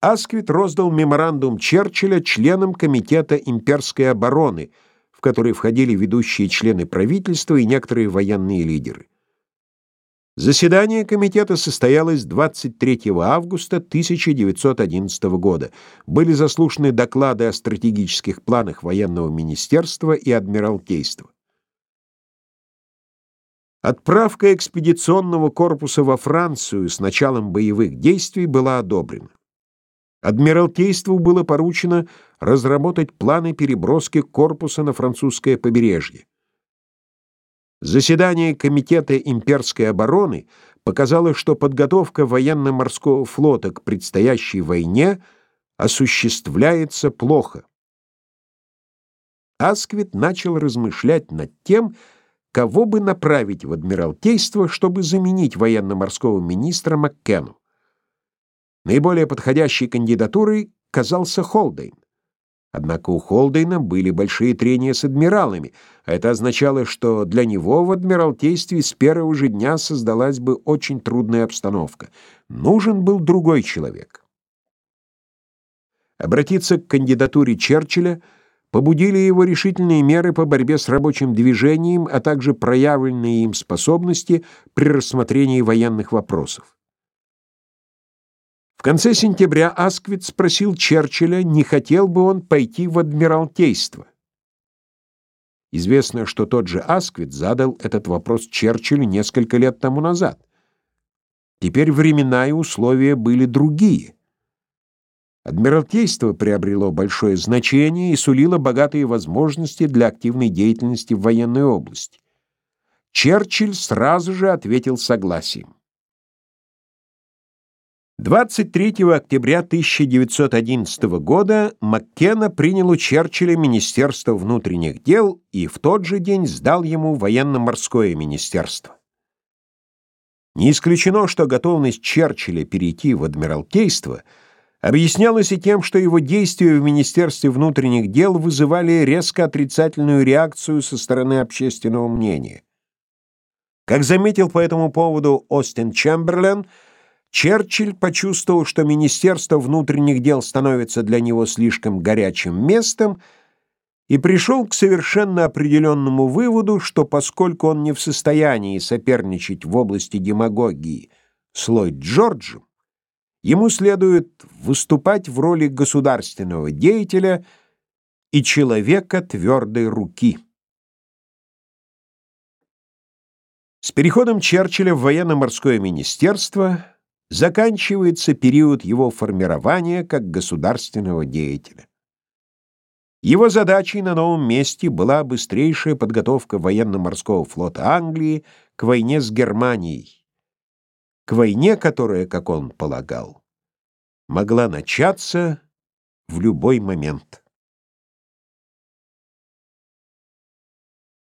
Асквит роздал меморандум Черчилля членам Комитета имперской обороны, в который входили ведущие члены правительства и некоторые военные лидеры. Заседание комитета состоялось 23 августа 1911 года. Были заслушаны доклады о стратегических планах военного министерства и адмиралтейства. Отправка экспедиционного корпуса во Францию с началом боевых действий была одобрена. Адмиралтейству было поручено разработать планы переброски корпуса на французское побережье. Заседание Комитета имперской обороны показало, что подготовка военно-морского флота к предстоящей войне осуществляется плохо. Асквит начал размышлять над тем, кого бы направить в Адмиралтейство, чтобы заменить военно-морского министра Маккену. Наиболее подходящей кандидатурой казался Холдейн. Однако у Холдейна были большие трения с адмиралами, а это означало, что для него в Адмиралтействе с первого же дня создалась бы очень трудная обстановка. Нужен был другой человек. Обратиться к кандидатуре Черчилля побудили его решительные меры по борьбе с рабочим движением, а также проявленные им способности при рассмотрении военных вопросов. В конце сентября Асквит спросил Черчилля, не хотел бы он пойти в Адмиралтейство. Известно, что тот же Асквит задал этот вопрос Черчиллю несколько лет тому назад. Теперь времена и условия были другие. Адмиралтейство приобрело большое значение и сулило богатые возможности для активной деятельности в военной области. Черчилль сразу же ответил согласием. 23 октября 1911 года Маккена принял у Черчилля Министерство внутренних дел и в тот же день сдал ему военно-морское министерство. Не исключено, что готовность Черчилля перейти в Адмиралтейство объяснялась и тем, что его действия в Министерстве внутренних дел вызывали резко отрицательную реакцию со стороны общественного мнения. Как заметил по этому поводу Остин Чемберлен, Черчилль почувствовал, что Министерство внутренних дел становится для него слишком горячим местом, и пришел к совершенно определенному выводу, что поскольку он не в состоянии соперничать в области демагогии с Ллойд Джорджем, ему следует выступать в роли государственного деятеля и человека твердой руки. С переходом Черчилля в военно-морское министерство – заканчивается период его формирования как государственного деятеля. Его задачей на новом месте была быстрейшая подготовка военно-морского флота Англии к войне с Германией, к войне, которая, как он полагал, могла начаться в любой момент.